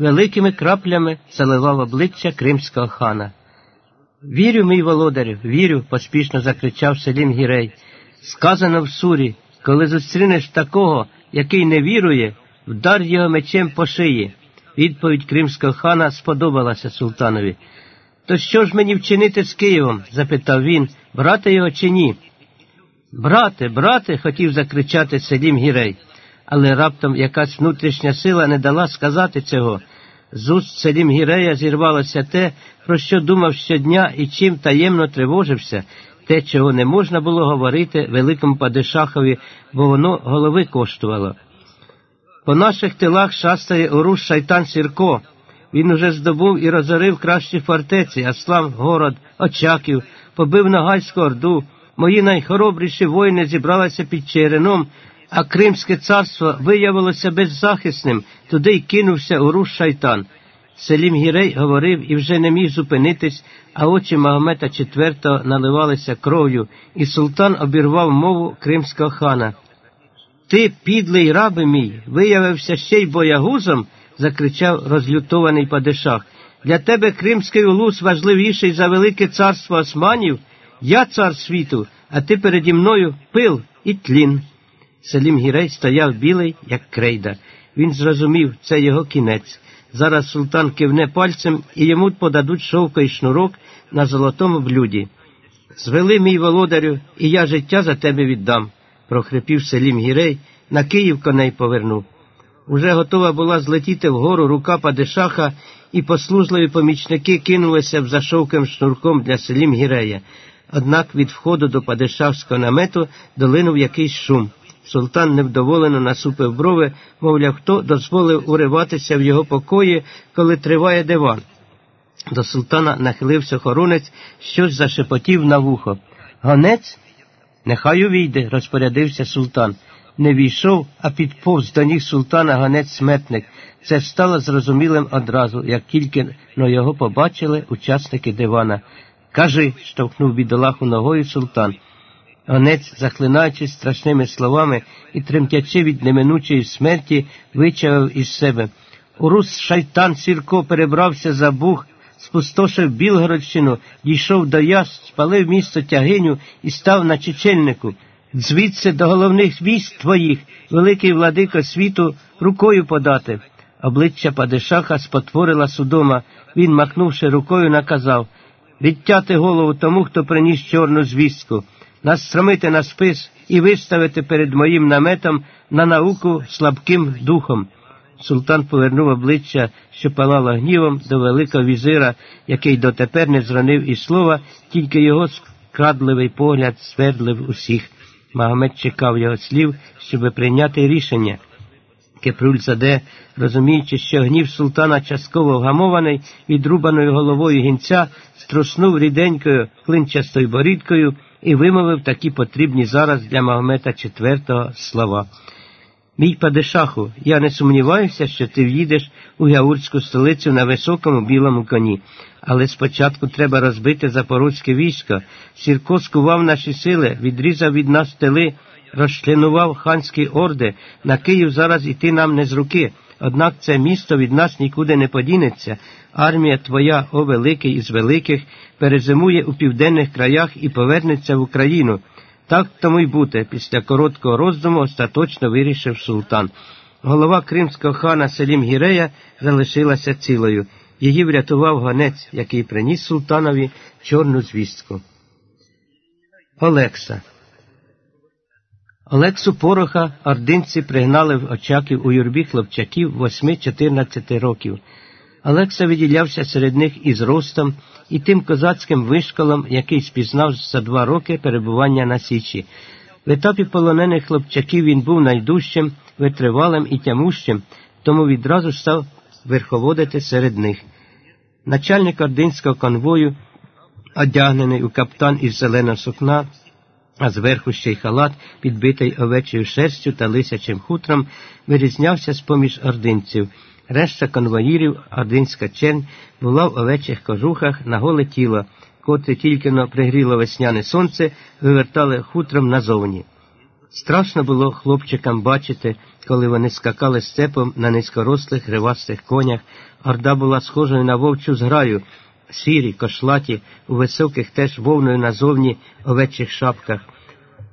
великими краплями заливав обличчя кримського хана. Вірю, мій володарю, вірю, поспішно закричав Селім Гірей. Сказано в сурі, коли зустрінеш такого, який не вірує, вдар його мечем по шиї. Відповідь кримського хана сподобалася султанові. То що ж мені вчинити з Києвом? запитав він, брати його чи ні? Брате, брате, хотів закричати Селім Гірей, але раптом якась внутрішня сила не дала сказати цього. З уст Селім Гірея зірвалося те, про що думав щодня і чим таємно тривожився, те, чого не можна було говорити великому падишахові, бо воно голови коштувало. По наших тилах шастає Оруш Шайтан Сірко. Він уже здобув і розорив кращі фортеці, Аслам, город, Очаків, побив Нагайську орду. Мої найхоробріші воїни зібралися під Череном, а Кримське царство виявилося беззахисним, туди й кинувся Оруш Шайтан. Селім Гірей говорив і вже не міг зупинитись, а очі Магомета IV наливалися кров'ю, і султан обірвав мову кримського хана. Ти, підлий раби мій, виявився ще й боягузом, закричав розлютований падишах. Для тебе кримський улус важливіший за велике царство османів. Я цар світу, а ти переді мною пил і тлін. Селім Гірей стояв білий, як крейда. Він зрозумів, це його кінець. Зараз султан кивне пальцем і йому подадуть шовка і шнурок на золотому блюді. Звели мій володарю, і я життя за тебе віддам, прохрипів Селім Гірей, на Київ коней повернув. Уже готова була злетіти вгору рука Падишаха, і послужливі помічники кинулися в зашовким шнурком для Селім Гірея. Однак від входу до Падишахського намету долинув якийсь шум. Султан невдоволено насупив брови, мовляв, хто дозволив уриватися в його покої, коли триває диван. До султана нахилився хоронець, щось зашепотів на вухо. Гонець? Нехай увійде, розпорядився султан. Не війшов, а підповз до ніг султана ганець сметник. Це стало зрозумілим одразу, як тільки но його побачили учасники дивана. Кажи, штовхнув бідолаху ногою султан. Гонець, захлинаючись страшними словами і тремтячи від неминучої смерті, вичавив із себе. Урус шайтан Сірко перебрався за Буг, спустошив Білгородщину, дійшов до Яс, спалив місто тягиню і став на чечельнику. Звідси до головних військ твоїх, великий владико світу, рукою подати. Обличчя Падишаха спотворила судома. Він, махнувши рукою, наказав відтяти голову тому, хто приніс чорну звістку настромити на спис і виставити перед моїм наметом на науку слабким духом. Султан повернув обличчя, що палало гнівом, до великого візира, який дотепер не зронив і слова, тільки його скрадливий погляд свердлив усіх. Магомед чекав його слів, щоб прийняти рішення. Кепрульзаде, розуміючи, що гнів султана частково вгамований відрубаною головою гінця, струснув ріденькою клинчастою борідкою і вимовив такі потрібні зараз для Магомета IV слова. Мій падишаху, я не сумніваюся, що ти в'їдеш у Яурську столицю на високому білому коні, але спочатку треба розбити запорозьке військо. Сірко скував наші сили, відрізав від нас тили, розчленував ханські орди. На Київ зараз іти нам не з руки. Однак це місто від нас нікуди не подінеться. Армія твоя, о великий із великих, перезимує у південних краях і повернеться в Україну. Так тому й бути, після короткого роздуму остаточно вирішив султан. Голова кримського хана Селім Гірея залишилася цілою. Її врятував гонець, який приніс султанові чорну звістку. Олекса Олексу Пороха ординці пригнали в очаків у юрбі хлопчаків 8-14 років. Олекса виділявся серед них із ростом і тим козацьким вишколом, який спізнав за два роки перебування на Січі. В етапі полонених хлопчаків він був найдужчим, витривалим і тямущим, тому відразу став верховодити серед них. Начальник ординського конвою, одягнений у каптан із зеленого сукна, а зверху ще й халат, підбитий овечою шерстю та лисячим хутром, вирізнявся з поміж ординців. Решта конвоїрів, ординська чернь, була в овечих кожухах на голе тіло, котре тільки но пригріло весняне сонце, вивертали хутром назовні. Страшно було хлопчикам бачити, коли вони скакали степом на низькорослих гривастих конях. Орда була схожою на вовчу зграю, сірі, кошлаті, у високих теж вовною назовні овечих шапках.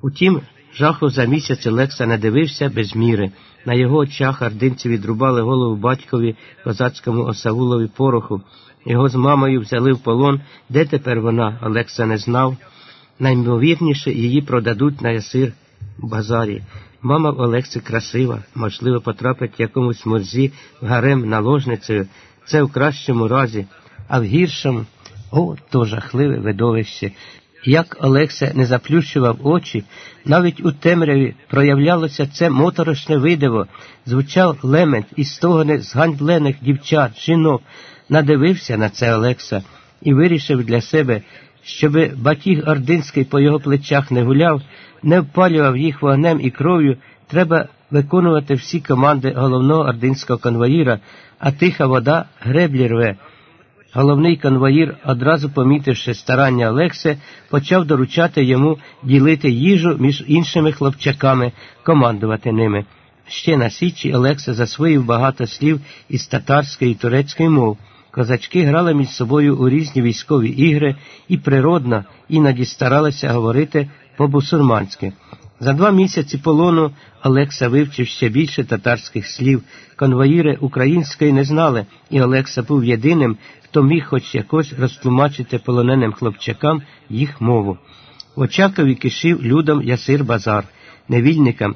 Утім, жаху за місяць Олекса не дивився без міри. На його очах ардинці відрубали голову батькові козацькому осавулові пороху. Його з мамою взяли в полон. Де тепер вона, Олекса не знав. Наймовірніше її продадуть на ясир базарі. Мама в Олексі красива, можливо, потрапить якомусь морзі в гарем наложницею. Це в кращому разі, а в гіршому о, то жахливе видовище. Як Олекса не заплющував очі, навіть у темряві проявлялося це моторошне видиво, звучав лемент і стогони зганьблених дівчат, жінок. Надивився на це Олекса і вирішив для себе, щоби батіг Ординський по його плечах не гуляв, не впалював їх вогнем і кров'ю, треба виконувати всі команди головного ординського конвоїра, а тиха вода греблі рве. Головний конвоїр, одразу помітивши старання Олексе, почав доручати йому ділити їжу між іншими хлопчаками, командувати ними. Ще на Січі Олекса засвоїв багато слів із татарської і турецької мов. Козачки грали між собою у різні військові ігри і природно іноді старалися говорити по-бусурманськи. За два місяці полону Олекса вивчив ще більше татарських слів. Конвоїри української не знали, і Олекса був єдиним, хто міг хоч якось розтлумачити полоненим хлопчакам їх мову. В Очакові кишив людом Ясир Базар, невільникам,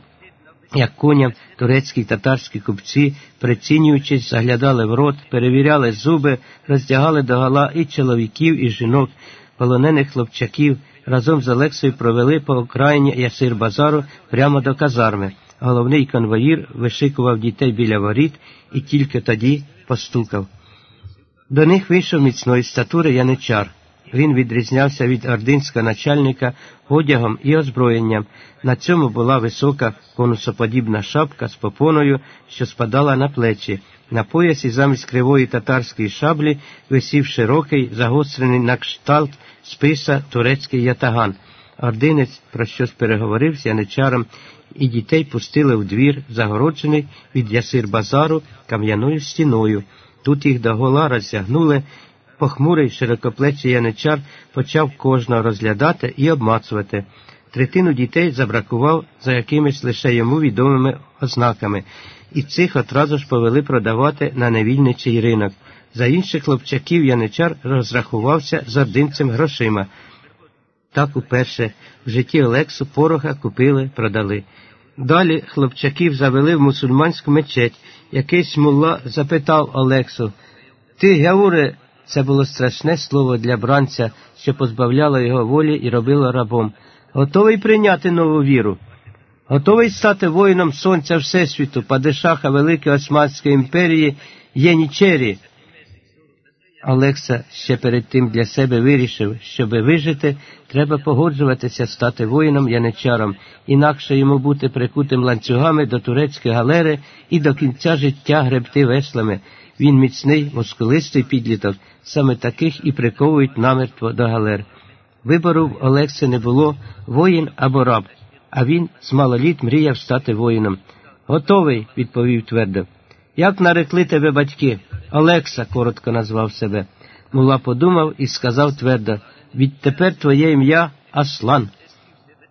як коням турецькі й татарські купці, прицінюючись, заглядали в рот, перевіряли зуби, роздягали догола і чоловіків, і жінок, полонених хлопчаків разом з Олексою провели по окраїні Ясир Базару прямо до казарми. Головний конвоїр вишикував дітей біля воріт і тільки тоді постукав. До них вийшов міцної статури яничар. Він відрізнявся від ординського начальника одягом і озброєнням. На цьому була висока конусоподібна шапка з попоною, що спадала на плечі. На поясі замість кривої татарської шаблі висів широкий, загострений на кшталт списа турецький ятаган. Ординець про щось переговорив з яничаром, і дітей пустили в двір, загороджений від ясир базару кам'яною стіною. Тут їх до гола розтягнули. Похмурий широкоплечий яничар почав кожного розглядати і обмацувати. Третину дітей забракував за якимись лише йому відомими ознаками, і цих одразу ж повели продавати на невільничий ринок. За інших хлопчаків яничар розрахувався з ординцем грошима. Так уперше в житті Олексу порога купили, продали. Далі хлопчаків завели в мусульманську мечеть. Якийсь мулла запитав Олексу Ти, Гауре, це було страшне слово для бранця, що позбавляло його волі і робило рабом. Готовий прийняти нову віру? Готовий стати воїном сонця Всесвіту, падишаха Великої Османської імперії Єнічері. Олекса ще перед тим для себе вирішив, щоби вижити, треба погоджуватися стати воїном яничаром, інакше йому бути прикутим ланцюгами до турецької галери і до кінця життя гребти веслами. Він міцний, мускулистий підліток, саме таких і приковують намертво до галер. Вибору в Олекси не було воїн або раб, а він з малоліт мріяв стати воїном. Готовий, відповів твердо. Як нарекли тебе батьки? Олекса, коротко назвав себе. Мула подумав і сказав твердо відтепер твоє ім'я Аслан.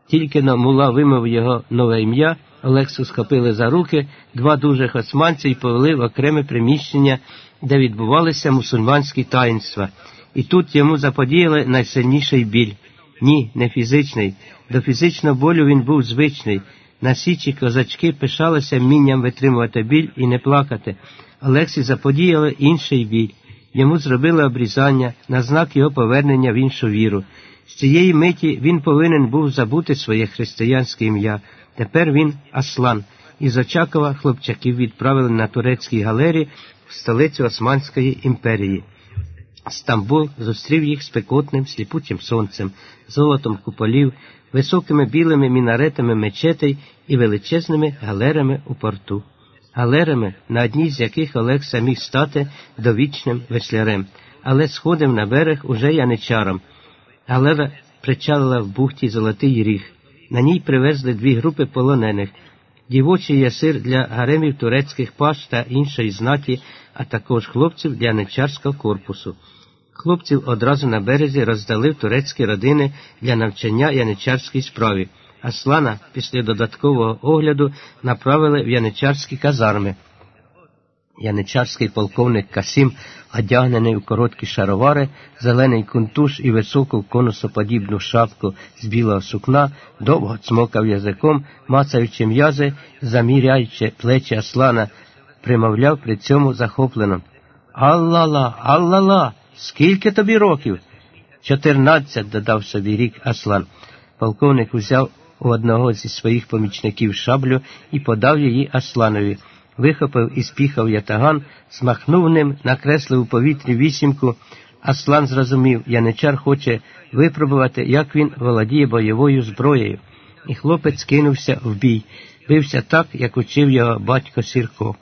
Тільки но мула вимив його нове ім'я, Олексу схопили за руки два дужих османці і повели в окреме приміщення, де відбувалися мусульманські таїнства. І тут йому заподіяли найсильніший біль. Ні, не фізичний. До фізичного болю він був звичний. На січі козачки пишалися вмінням витримувати біль і не плакати. Олексі заподіяли інший біль. Йому зробили обрізання на знак його повернення в іншу віру. З цієї миті він повинен був забути своє християнське ім'я. Тепер він Аслан. Із Очакова хлопчаків відправили на турецькій галері в столицю Османської імперії. Стамбул зустрів їх спекотним сліпучим сонцем, золотом куполів, високими білими мінаретами мечетей і величезними галерами у порту, галерами, на одній з яких Олег міг стати довічним веслярем, але сходив на берег уже яничаром. Галера причалила в бухті Золотий Ріг. На ній привезли дві групи полонених дівочий ясир для гаремів турецьких паш та іншої знаті, а також хлопців для нечарського корпусу. Хлопців одразу на березі роздали в турецькі родини для навчання яничарській справі. Аслана після додаткового огляду направили в яничарські казарми. Яничарський полковник Касім, одягнений у короткі шаровари, зелений кунтуш і високу конусоподібну шапку з білого сукна, довго цмокав язиком, мацаючи м'язи, заміряючи плечі Аслана, примовляв при цьому захоплено. Аллала, аллала, скільки тобі років? Чотирнадцять, додав собі рік Аслан. Полковник узяв у одного зі своїх помічників шаблю і подав її Асланові вихопив і спіхав ятаган, смахнув ним, накреслив у повітрі вісімку. Аслан зрозумів, яничар хоче випробувати, як він володіє бойовою зброєю. І хлопець кинувся в бій, бився так, як учив його батько Сірко.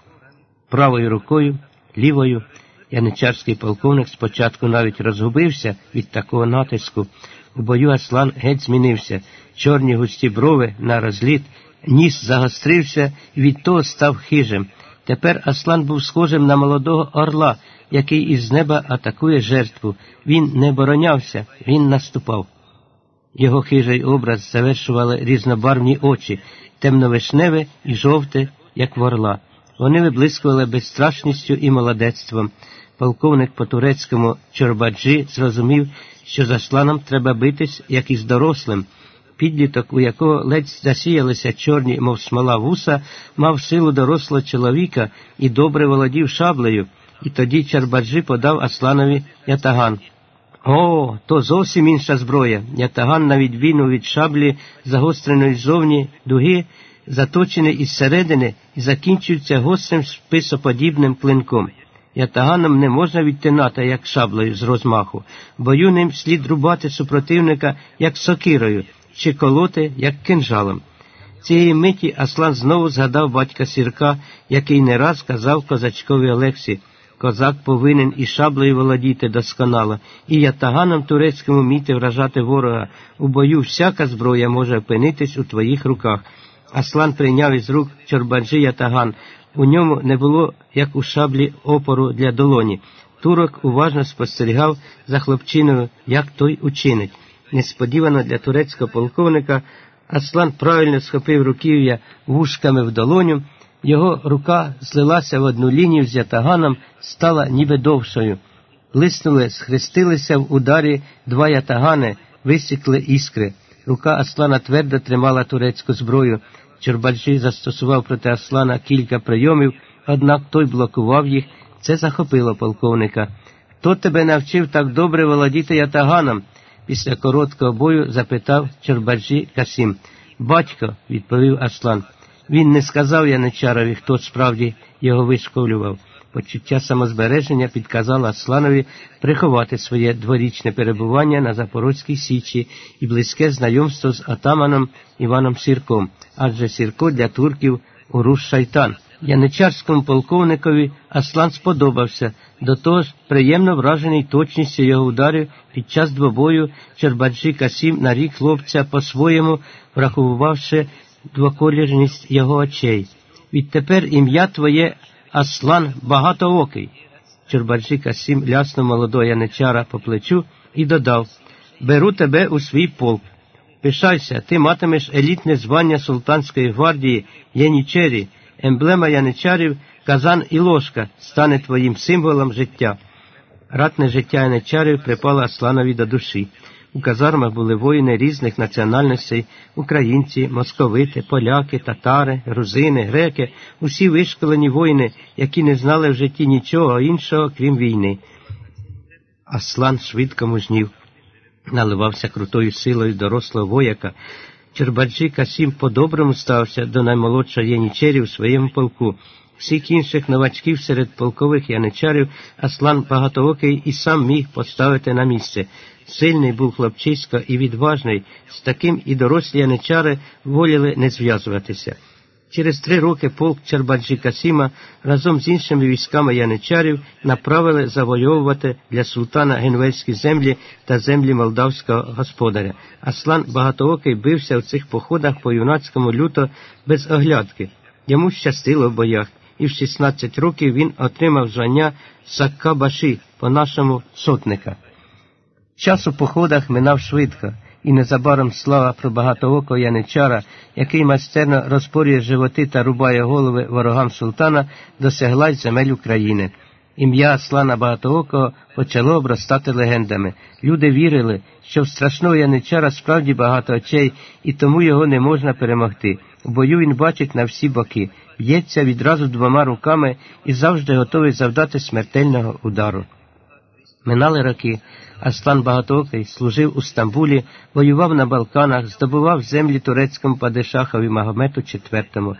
Правою рукою, лівою. Яничарський полковник спочатку навіть розгубився від такого натиску. У бою Аслан геть змінився, чорні густі брови на розліт ніс загострився від того став хижим. Тепер Аслан був схожим на молодого орла, який із неба атакує жертву. Він не боронявся, він наступав. Його хижий образ завершували різнобарвні очі, темновишневе і жовте, як в орла. Вони виблискували безстрашністю і молодецтвом. Полковник по турецькому Чорбаджі зрозумів, що за Асланом треба битись, як із дорослим підліток, у якого ледь засіялися чорні, мов смола вуса, мав силу дорослого чоловіка і добре володів шаблею, і тоді Чарбаджі подав Асланові ятаган. О, то зовсім інша зброя. Ятаган на відвійну від шаблі, загостреної ззовні дуги, заточений із середини і закінчується гострим списоподібним клинком. Ятаганом не можна відтинати, як шаблею з розмаху, бою ним слід рубати супротивника, як сокирою, чи колоти, як кинжалом. Цієї миті Аслан знову згадав батька Сірка, який не раз казав козачкові Олексі Козак повинен і шаблею володіти досконало, і ятаганом турецьким вміти вражати ворога. У бою всяка зброя може опинитись у твоїх руках. Аслан прийняв із рук Чорбаджі ятаган. У ньому не було, як у шаблі, опору для долоні. Турок уважно спостерігав за хлопчиною, як той учинить. Несподівано для турецького полковника Аслан правильно схопив руків'я вушками в долоню, його рука злилася в одну лінію з ятаганом, стала ніби довшою. Лиснули, схрестилися в ударі два ятагани, висікли іскри. Рука Аслана твердо тримала турецьку зброю. Чорбаджі застосував проти Аслана кілька прийомів, однак той блокував їх. Це захопило полковника. Хто тебе навчив так добре володіти ятаганом? після короткого бою запитав Чорбаджі Касім. Батько, відповів Аслан. Він не сказав Яничарові, хто справді його вишколював. Почуття самозбереження підказало Асланові приховати своє дворічне перебування на Запорозькій Січі і близьке знайомство з атаманом Іваном Сірком, адже Сірко для турків уруш шайтан. Яничарському полковникові Аслан сподобався, до того ж приємно вражений точністю його ударів під час двобою Чербаджі Касім на рік хлопця по-своєму, врахувавши двоколірність його очей. Відтепер ім'я твоє Аслан багатоокий. Чербаджі Касім ляснув молодого яничара по плечу і додав Беру тебе у свій полк. Пишайся, ти матимеш елітне звання Султанської гвардії Єнічері, емблема яничарів, казан і ложка стане твоїм символом життя. Ратне життя яничарів припало Асланові до душі. У казармах були воїни різних національностей українці, московити, поляки, татари, грузини, греки, усі вишколені воїни, які не знали в житті нічого іншого, крім війни. Аслан швидко мужнів, наливався крутою силою дорослого вояка. Чербаджі Касім по-доброму стався до наймолодшого янічерів в своєму полку. Всіх інших новачків серед полкових яничарів Аслан Багатоокий і сам міг поставити на місце. Сильний був хлопчисько і відважний, з таким і дорослі яничари воліли не зв'язуватися. Через три роки полк Чербаджі Касіма разом з іншими військами яничарів направили завойовувати для султана генуельські землі та землі молдавського господаря. Аслан Багатоокий бився в цих походах по юнацькому люто без оглядки. Йому щастило в боях, і в 16 років він отримав звання Саккабаші по нашому сотника. Час у походах минав швидко і незабаром слава про багатоокого яничара, який майстерно розпорює животи та рубає голови ворогам султана, досягла й земель України. Ім'я Аслана Багатоокого почало обростати легендами. Люди вірили, що в страшного яничара справді багато очей, і тому його не можна перемогти. У бою він бачить на всі боки, б'ється відразу двома руками і завжди готовий завдати смертельного удару. Минали роки. Аслан Багатокий служив у Стамбулі, воював на Балканах, здобував землі турецькому падишахові Магомету IV.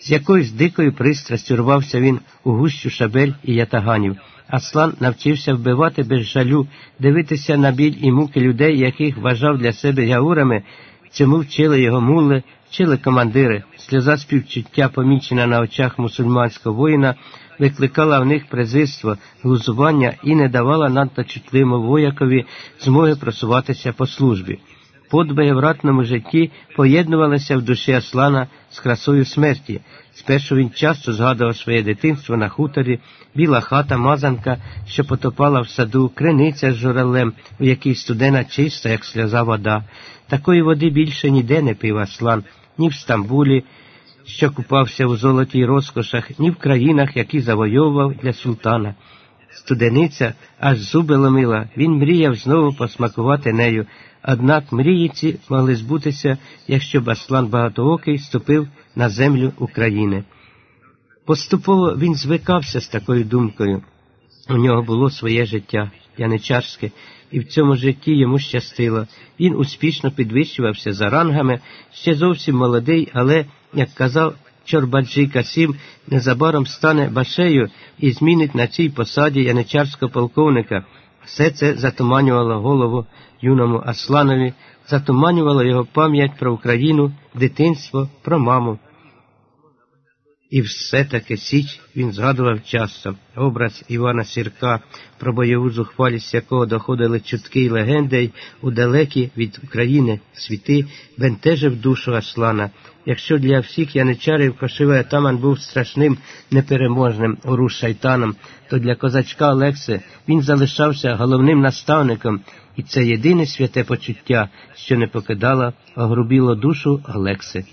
З якоюсь дикою пристрастю рвався він у гущу шабель і ятаганів. Аслан навчився вбивати без жалю, дивитися на біль і муки людей, яких вважав для себе яурами. Цьому вчили його мули, вчили командири. Сльоза співчуття, помічена на очах мусульманського воїна, викликала в них презирство, глузування і не давала надто чутливому воякові змоги просуватися по службі. Подбиги в ратному житті поєднувалися в душі Аслана з красою смерті. Спершу він часто згадував своє дитинство на хуторі, біла хата, мазанка, що потопала в саду, криниця з журалем, у якій студена чиста, як сльоза вода. Такої води більше ніде не пив Аслан, ні в Стамбулі, що купався у золотій розкошах, ні в країнах, які завойовував для султана. Студениця аж зуби ломила, він мріяв знову посмакувати нею, однак мрії ці могли збутися, якщо б Аслан Багатоокий ступив на землю України. Поступово він звикався з такою думкою. У нього було своє життя, яничарське, і в цьому житті йому щастило. Він успішно підвищувався за рангами, ще зовсім молодий, але, як казав Чорбаджі Касім, незабаром стане башею і змінить на цій посаді яничарського полковника. Все це затуманювало голову юному Асланові, затуманювало його пам'ять про Україну, дитинство, про маму. І все-таки Січ він згадував часто образ Івана Сірка, про бойову зухвалість якого доходили чутки й легенди у далекі від України світи, бентежив душу Аслана. Якщо для всіх яничарів кошовий атаман був страшним непереможним ору шайтаном, то для козачка Олекси він залишався головним наставником, і це єдине святе почуття, що не покидало, огрубіло душу Олекси.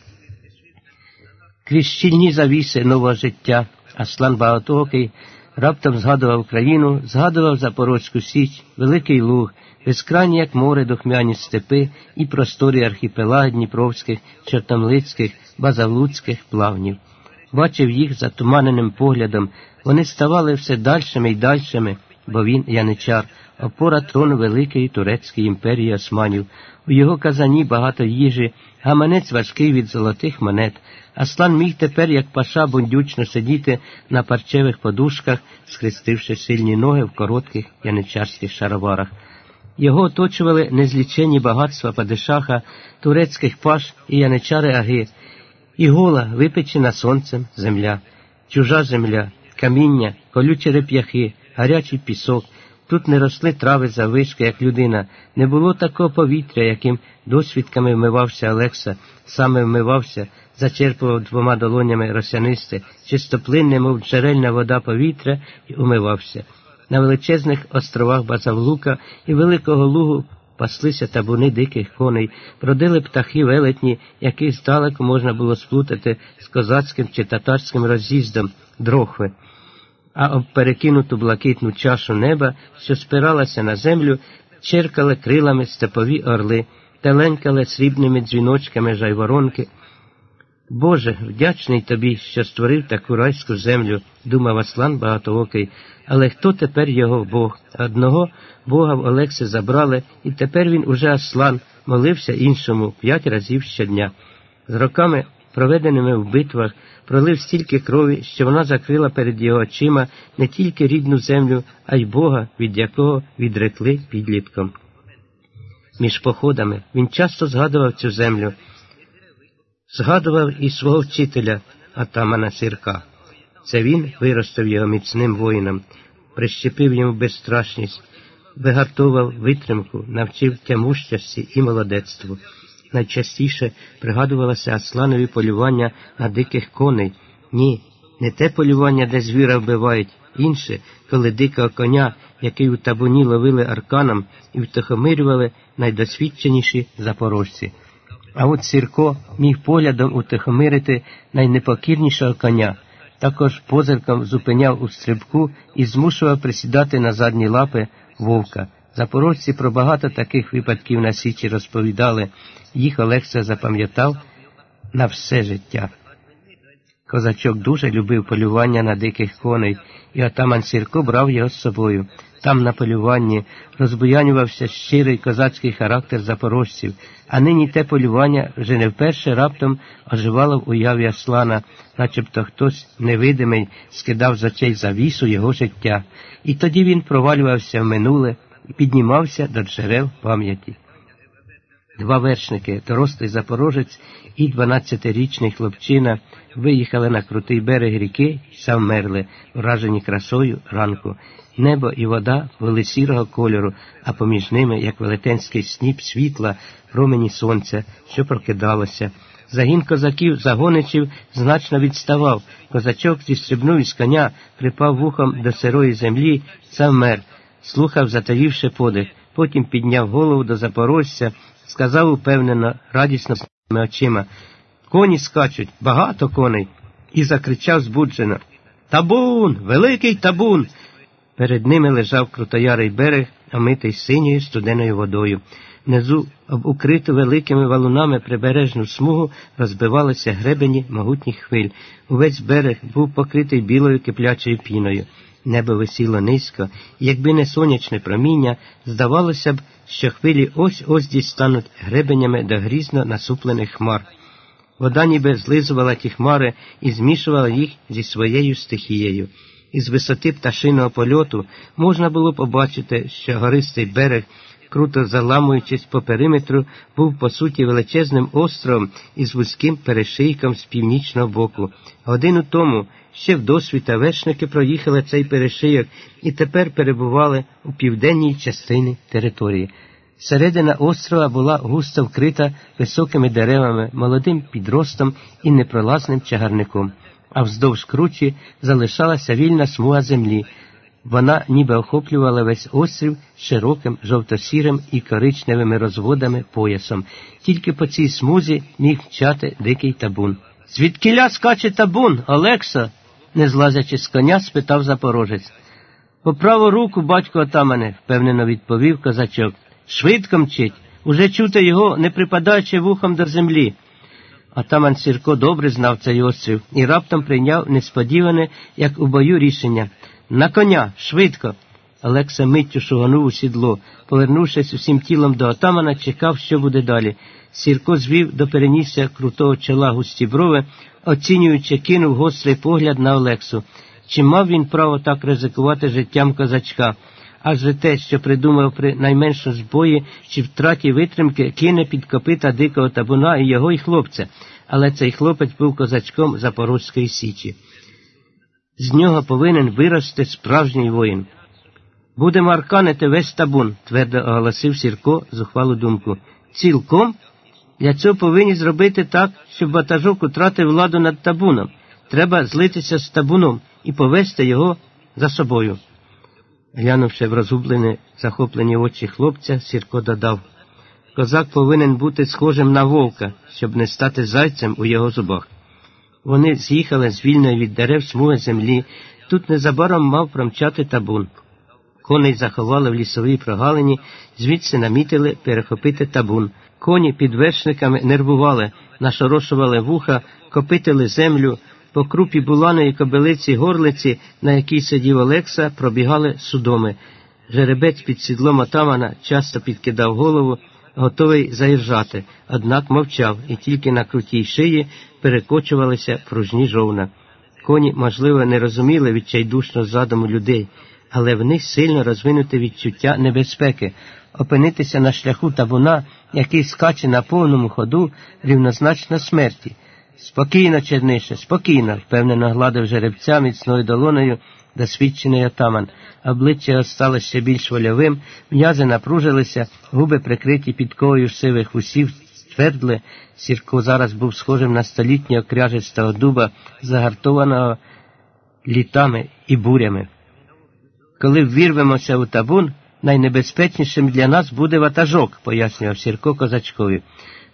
Крізь щільні завіси нового життя. Аслан Багатоокий раптом згадував країну, згадував Запорозьку Січ, Великий Луг, безкрайні, як море, духмяні степи і просторі архіпелаги Дніпровських, Чортомлицьких, Базавлуцьких плавнів. Бачив їх затуманеним поглядом, вони ставали все дальшими й дальшими, бо він, яничар, опора трону Великої Турецької імперії Османів. У його казані багато їжі, гаманець важкий від золотих монет. Аслан міг тепер, як паша, бундючно сидіти на парчевих подушках, схрестивши сильні ноги в коротких яничарських шароварах. Його оточували незлічені багатства падишаха, турецьких паш і яничари аги, і гола, випечена сонцем земля, чужа земля, каміння, колючі реп'яхи, гарячий пісок. Тут не росли трави за вишки, як людина, не було такого повітря, яким досвідками вмивався Олекса, саме вмивався, зачерпував двома долонями росянисте, чистоплинне, мов джерельна вода повітря, і умивався. На величезних островах Базавлука і Великого Лугу паслися табуни диких коней, бродили птахи велетні, яких здалеку можна було сплутати з козацьким чи татарським роз'їздом дрохви а об перекинуту блакитну чашу неба, що спиралася на землю, черкали крилами степові орли, теленькали срібними дзвіночками жайворонки. Боже, вдячний тобі, що створив таку райську землю, думав Аслан багатоокий, але хто тепер його Бог? Одного Бога в Олекси забрали, і тепер він уже Аслан, молився іншому п'ять разів щодня. З роками, проведеними в битвах, пролив стільки крові, що вона закрила перед його очима не тільки рідну землю, а й Бога, від якого відрекли підлітком. Між походами він часто згадував цю землю. Згадував і свого вчителя Атамана Сірка. Це він виростив його міцним воїном, прищепив йому безстрашність, вигартував витримку, навчив тямущості і молодецтву. Найчастіше пригадувалося Асланові полювання на диких коней. Ні, не те полювання, де звіра вбивають, інше, коли дикого коня, який у табуні ловили арканом і втихомирювали найдосвідченіші запорожці. А от Сірко міг поглядом утихомирити найнепокірнішого коня, також позирком зупиняв у стрибку і змушував присідати на задні лапи вовка. Запорожці про багато таких випадків на Січі розповідали, їх Олекса запам'ятав на все життя. Козачок дуже любив полювання на диких коней, і отаман Сірко брав його з собою. Там, на полюванні, розбуянювався щирий козацький характер запорожців, а нині те полювання вже не вперше раптом оживало в уяві Аслана, начебто хтось невидимий скидав з очей завісу його життя, і тоді він провалювався в минуле і піднімався до джерел пам'яті. Два вершники, дорослий запорожець і дванадцятирічний хлопчина, виїхали на крутий берег ріки і завмерли, вражені красою ранку. Небо і вода були сірого кольору, а поміж ними, як велетенський сніп світла, промені сонця, що прокидалося. Загін козаків, загоничів значно відставав. Козачок зістрибнув із коня, припав вухом до сирої землі, завмер, слухав, затаївши подих, потім підняв голову до запорожця, сказав упевнено, радісно очима Коні скачуть, багато коней, і закричав збуджено Табун, великий табун. Перед ними лежав крутоярий берег, омитий синьою студеною водою. Внизу, об укриту великими валунами прибережну смугу, розбивалися гребені могутніх хвиль. Увесь берег був покритий білою киплячою піною. Небо висіло низько, і якби не сонячне проміння, здавалося б, що хвилі ось ось дістануть гребенями до грізно насуплених хмар. Вода ніби злизувала ті хмари і змішувала їх зі своєю стихією. Із висоти пташиного польоту можна було побачити, що гористий берег, круто заламуючись по периметру, був по суті величезним островом із вузьким перешийком з північного боку. Годину тому ще в досвіта вершники проїхали цей перешийок і тепер перебували у південній частині території. Середина острова була густо вкрита високими деревами, молодим підростом і непролазним чагарником, а вздовж кручі залишалася вільна смуга землі. Вона ніби охоплювала весь острів широким жовто-сірим і коричневими розводами поясом. Тільки по цій смузі міг мчати дикий табун. Звідкіля скаче табун, Олекса? не злазячи з коня, спитав запорожець. По праву руку, батько отамане, впевнено відповів козачок. Швидко мчить, уже чути його, не припадаючи вухом до землі. Атаман Сірко добре знав цей острів і раптом прийняв несподіване, як у бою рішення. На коня, швидко. Олекса миттю шуганув у сідло. Повернувшись усім тілом до отамана, чекав, що буде далі. Сірко звів до перенісся крутого чола густі брови, оцінюючи, кинув гострий погляд на Олексу. Чи мав він право так ризикувати життям козачка? Адже те, що придумав при найменшому збої чи втраті витримки, кине під копита дикого табуна і його й хлопця, але цей хлопець був козачком Запорозької Січі. З нього повинен вирости справжній воїн. Будемо арканити весь табун, твердо оголосив Сірко зухвалу думку. Цілком? Для цього повинні зробити так, щоб ватажок утратив владу над табуном. Треба злитися з табуном і повести його за собою. Глянувши в розгублені, захоплені очі хлопця, Сірко додав Козак повинен бути схожим на вовка, щоб не стати зайцем у його зубах. Вони з'їхали з вільної від дерев смуги землі. Тут незабаром мав промчати табун. Коней заховали в лісовій прогалині, звідси намітили перехопити табун. Коні під вершниками нервували, нашорошували вуха, копитили землю. По крупі буланої кобилиці горлиці, на якій сидів Олекса, пробігали судоми. Жеребець під сідлом отамана часто підкидав голову, готовий заіржати, однак мовчав, і тільки на крутій шиї перекочувалися пружні жовна. Коні, можливо, не розуміли відчайдушно задуму людей, але в них сильно розвинуте відчуття небезпеки. Опинитися на шляху табуна, який скаче на повному ходу, рівнозначно смерті. Спокійно, чернише, спокійно, впевнено гладив жеребця міцною долоною досвідчений отаман. Обличчя стало ще більш вольовим, м'язи напружилися, губи прикриті підковою сивих усів, твердли. Сірко зараз був схожим на столітнього кряжистого дуба, загартованого літами і бурями. Коли ввірвемося у табун, найнебезпечнішим для нас буде ватажок, пояснював Сірко козачкові.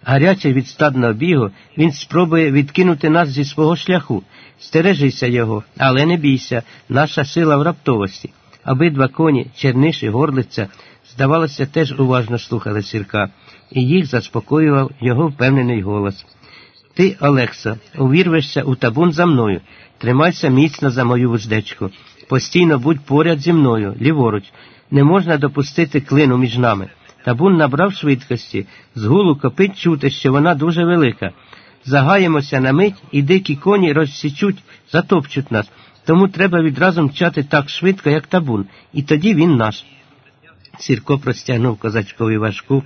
Гарячий від стадного бігу, він спробує відкинути нас зі свого шляху. Стережися його, але не бійся, наша сила в раптовості. Обидва коні, черниш і горлиця, здавалося, теж уважно слухали сірка, і їх заспокоював його впевнений голос. Ти, Олекса, увірвешся у табун за мною, тримайся міцно за мою вуздечку, постійно будь поряд зі мною, ліворуч, не можна допустити клину між нами. Табун набрав швидкості, з гулу копить чути, що вона дуже велика. Загаємося на мить, і дикі коні розсічуть, затопчуть нас. Тому треба відразу мчати так швидко, як табун, і тоді він наш. Сірко простягнув козачкові важку,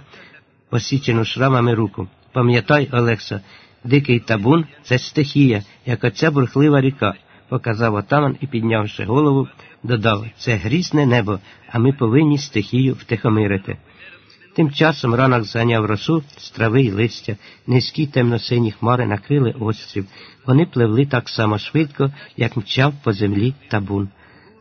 посічену шрамами руку. Пам'ятай, Олекса, дикий табун це стихія, як оця бурхлива ріка, показав отаман і, піднявши голову, додав це грізне небо, а ми повинні стихію втихомирити. Тим часом ранок зганяв росу з трави й листя, низькі темно-сині хмари накрили острів. Вони пливли так само швидко, як мчав по землі табун.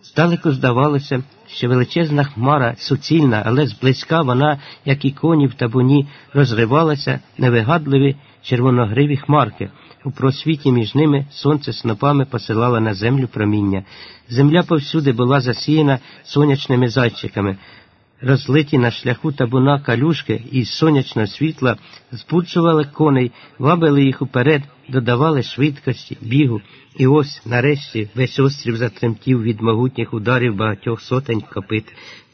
Здалеку здавалося, що величезна хмара, суцільна, але зблизька вона, як і коні в табуні, розривалася невигадливі червоногриві хмарки. У просвіті між ними сонце снопами посилало на землю проміння. Земля повсюди була засіяна сонячними зайчиками розлиті на шляху табуна калюшки із сонячного світла, збуджували коней, вабили їх уперед, додавали швидкості, бігу, і ось, нарешті, весь острів затремтів від могутніх ударів багатьох сотень копит.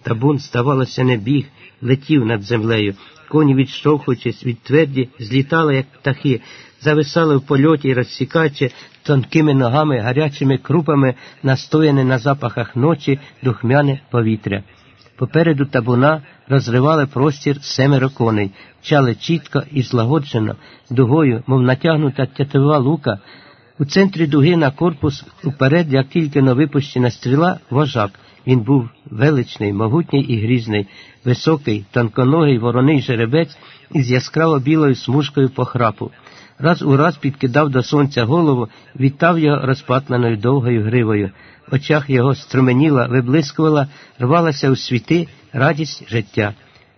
Табун, здавалося, не біг, летів над землею. Коні, відштовхуючись від тверді, злітали, як птахи, зависали в польоті, розсікаючи тонкими ногами, гарячими крупами, настояне на запахах ночі, духмяне повітря. Попереду табуна розривали простір семеро коней, чали чітко і злагоджено, дугою, мов натягнута тятива лука. У центрі дуги на корпус уперед, як тільки но випущена стріла, вожак. Він був величний, могутній і грізний, високий, тонконогий вороний жеребець із яскраво білою смужкою похрапу. Раз у раз підкидав до сонця голову, вітав його розпатнаною довгою гривою очах його струменіла, виблискувала, рвалася у світи радість життя.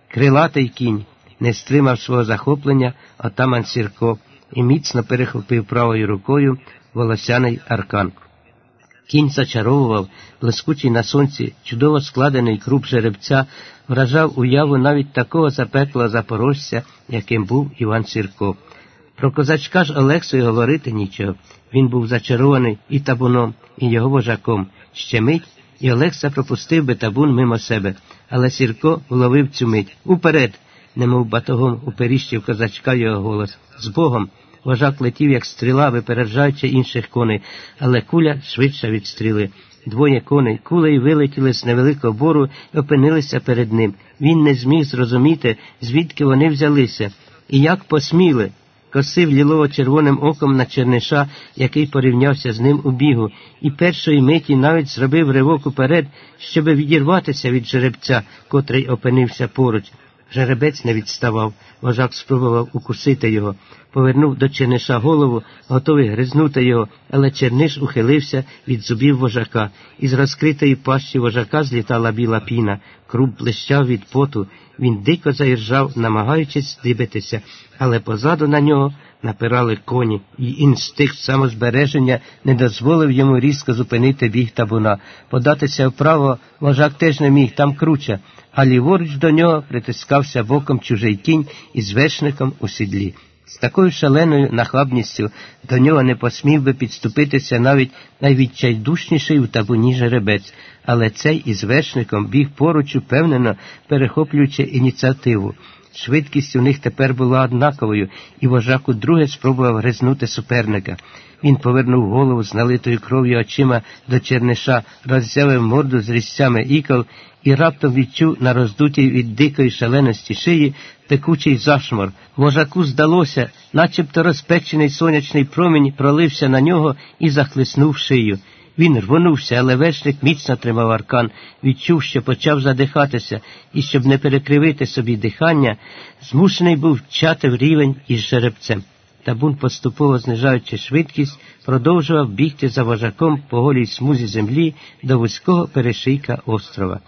Крилатий кінь не стримав свого захоплення отаман Сірко і міцно перехопив правою рукою волосяний аркан. Кінь зачаровував, блискучий на сонці, чудово складений круп жеребця, вражав уяву навіть такого запеклого запорожця, яким був Іван Сірко. Про козачка ж Олексою говорити нічого. Він був зачарований і табуном, і його вожаком. Ще мить, і Олекса пропустив би табун мимо себе, але Сірко вловив цю мить. Уперед, немов батогом уперіщив козачка його голос. З Богом. Вожак летів, як стріла, випереджаючи інших коней, але куля швидше від стріли. Двоє коней кулею вилетіли з невеликого бору і опинилися перед ним. Він не зміг зрозуміти, звідки вони взялися, і як посміли косив лілово червоним оком на черниша, який порівнявся з ним у бігу, і першої миті навіть зробив ривок уперед, щоб відірватися від жеребця, котрий опинився поруч. Жеребець не відставав, вожак спробував укусити його, повернув до черниша голову, готовий гризнути його, але черниш ухилився від зубів вожака. Із розкритої пащі вожака злітала біла піна, круп блищав від поту. Він дико заіржав, намагаючись здибитися, але позаду на нього напирали коні, і інстинкт самозбереження не дозволив йому різко зупинити біг табуна. Податися вправо вожак теж не міг, там круче, а ліворуч до нього притискався боком чужий кінь із вершником у сідлі. З такою шаленою нахабністю до нього не посмів би підступитися навіть найвідчайдушніший у табуні жеребець, але цей із вершником біг поруч упевнено перехоплюючи ініціативу. Швидкість у них тепер була однаковою, і вожак удруге спробував гризнути суперника. Він повернув голову з налитою кров'ю очима до черниша, роззявив морду з різцями ікол і раптом відчув на роздутій від дикої шаленості шиї текучий зашмор. Вожаку здалося, начебто розпечений сонячний промінь пролився на нього і захлиснув шию. Він рвонувся, але вершник міцно тримав аркан, відчув, що почав задихатися, і, щоб не перекривити собі дихання, змушений був вчати в рівень із жеребцем. Табун, поступово знижаючи швидкість, продовжував бігти за вожаком по голій смузі землі до вузького перешийка острова.